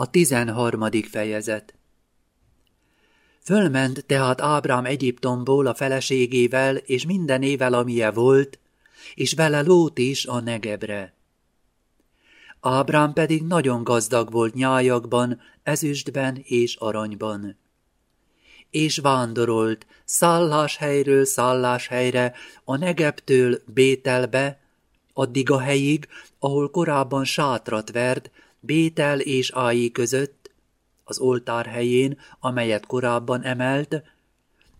A tizenharmadik fejezet Fölment tehát Ábrám Egyiptomból a feleségével és mindenével, amilye volt, és vele Lót is a Negebre. Ábrám pedig nagyon gazdag volt nyájakban, ezüstben és aranyban. És vándorolt szálláshelyről szálláshelyre, a Negebtől Bételbe, addig a helyig, ahol korábban sátrat vert, Bétel és Ái között, az oltár helyén, amelyet korábban emelt,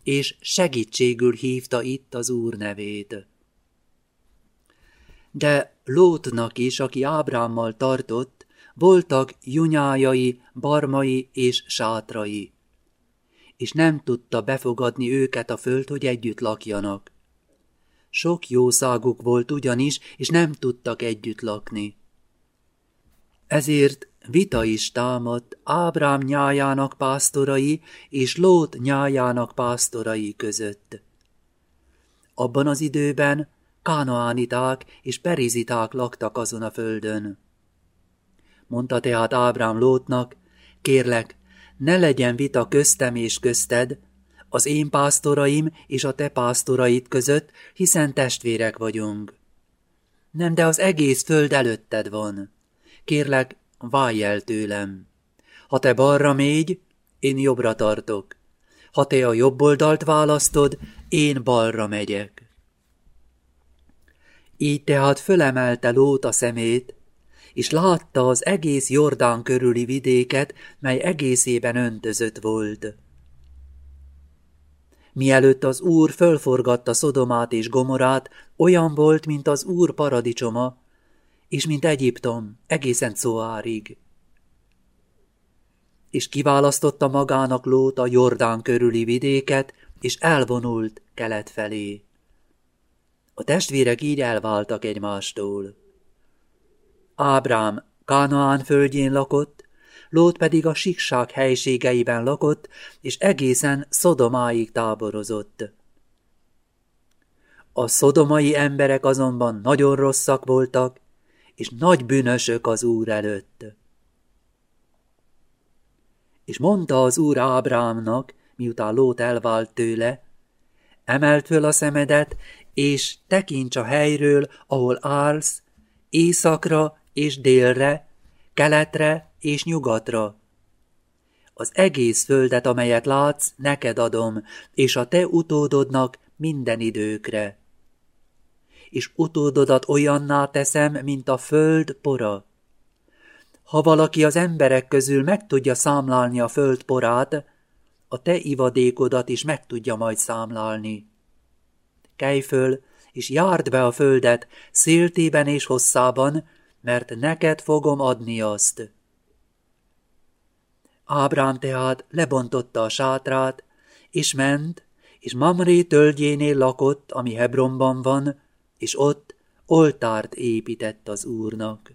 és segítségül hívta itt az Úr nevét. De Lótnak is, aki Ábrámmal tartott, voltak junyájai, barmai és sátrai, és nem tudta befogadni őket a föld, hogy együtt lakjanak. Sok jószáguk volt ugyanis, és nem tudtak együtt lakni. Ezért vita is támadt Ábrám nyájának pásztorai és Lót nyájának pásztorai között. Abban az időben kánoániták és periziták laktak azon a földön. Mondta tehát Ábrám Lótnak, kérlek, ne legyen vita köztem és közted, az én pásztoraim és a te pásztoraid között, hiszen testvérek vagyunk. Nem, de az egész föld előtted van. Kérlek, válj el tőlem. Ha te balra mégy, én jobbra tartok. Ha te a jobb oldalt választod, én balra megyek. Így tehát fölemelte Lót a szemét, és látta az egész Jordán körüli vidéket, mely egészében öntözött volt. Mielőtt az Úr fölforgatta Szodomát és Gomorát, olyan volt, mint az Úr paradicsoma, és mint Egyiptom, egészen Szóárig. És kiválasztotta magának Lót a Jordán körüli vidéket, és elvonult kelet felé. A testvérek így elváltak egymástól. Ábrám Kánaán földjén lakott, Lót pedig a sikság helységeiben lakott, és egészen Szodomáig táborozott. A szodomai emberek azonban nagyon rosszak voltak, és nagy bűnösök az Úr előtt. És mondta az Úr Ábrámnak, miután Lót elvált tőle, emelt föl a szemedet, és tekints a helyről, ahol állsz, északra és délre, keletre és nyugatra. Az egész földet, amelyet látsz, neked adom, és a te utódodnak minden időkre és utódodat olyanná teszem, mint a föld pora. Ha valaki az emberek közül meg tudja számlálni a föld porát, a te ivadékodat is meg tudja majd számlálni. Kelj föl, és járd be a földet széltében és hosszában, mert neked fogom adni azt. Ábrám tehát lebontotta a sátrát, és ment, és Mamré tölgyénél lakott, ami Hebronban van, és ott oltárt épített az Úrnak.